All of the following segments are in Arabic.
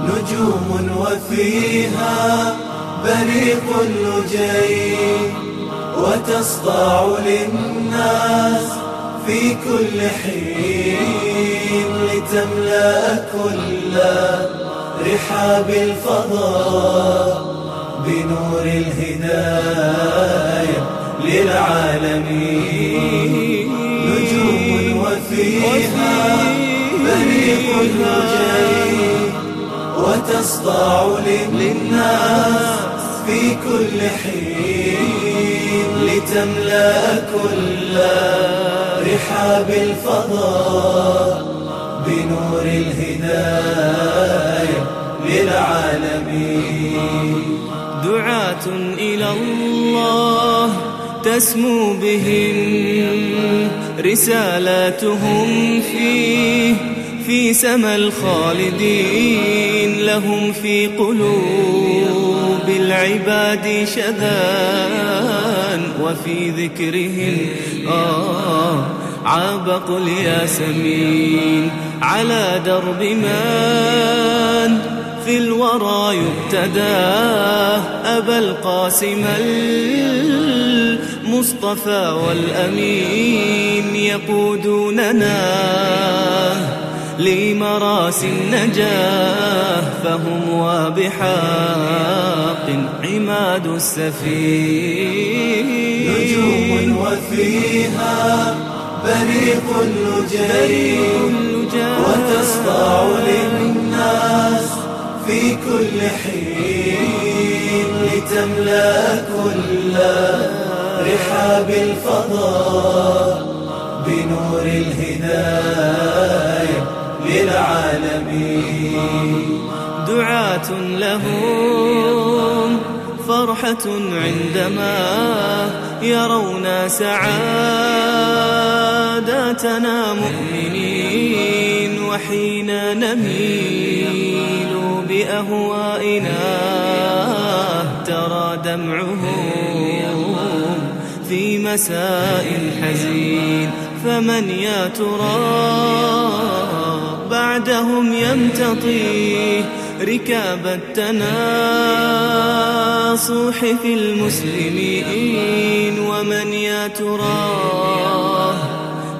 نجوم وفيها بريق اللجي وتصدع للناس في كل حين لتملأ كل رحاب الفضاء بنور الهداية للعالمين. نجوم وفيها بريق اللجي وتصدع للناس في كل حين لتملأ كل رحاب الفضاء بنور الهداية للعالمين. دعاة إلى الله تسمو بهم رسالاتهم فيه في سما الخالدين لهم في قلوب العباد شذان وفي ذكرهم آه عابق الياسمين على درب من في الورى يبتدى أبا القاسم المصطفى والأمين يقودوننا لمراس النجاة فهم وبحاق عماد السفين نجوم وفيها بريق اللجي وتصدع للناس في كل حين لتملأ كل رحاب الفضاء بنور الهداية. للعالمين. دعاة لهم فرحة عندما يرون سعادتنا مؤمنين وحين نميل بأهوائنا ترى دمعهم في مساء حزين. فمن يا ترى؟ بعدهم يمتطي ركاب التناصح في المسلمين. ومن يا ترى؟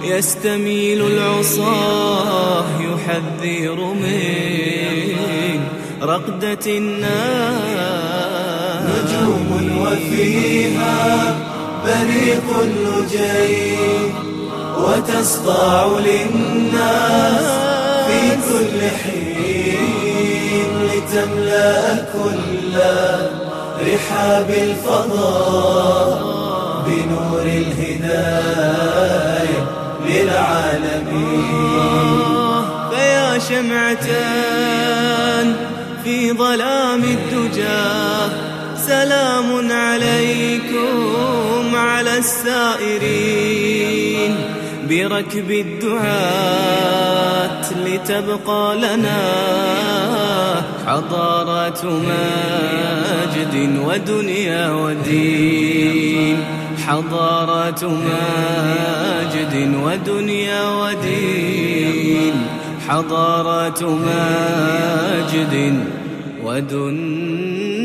يستميل العصاه يحذر من رقدة الناس. نجوم وفيها بريق اللجي وتصدع للناس في كل حين لتملأ كل رحاب الفضاء بنور الهداية للعالمين. فيا شمعة في ظلام الدجى سلام عليكم على السائرين. بركب الدعاة لتبقى لنا حضارة مجد ودنيا ودين. حضارة مجد ودنيا ودين. حضارة مجد ودنيا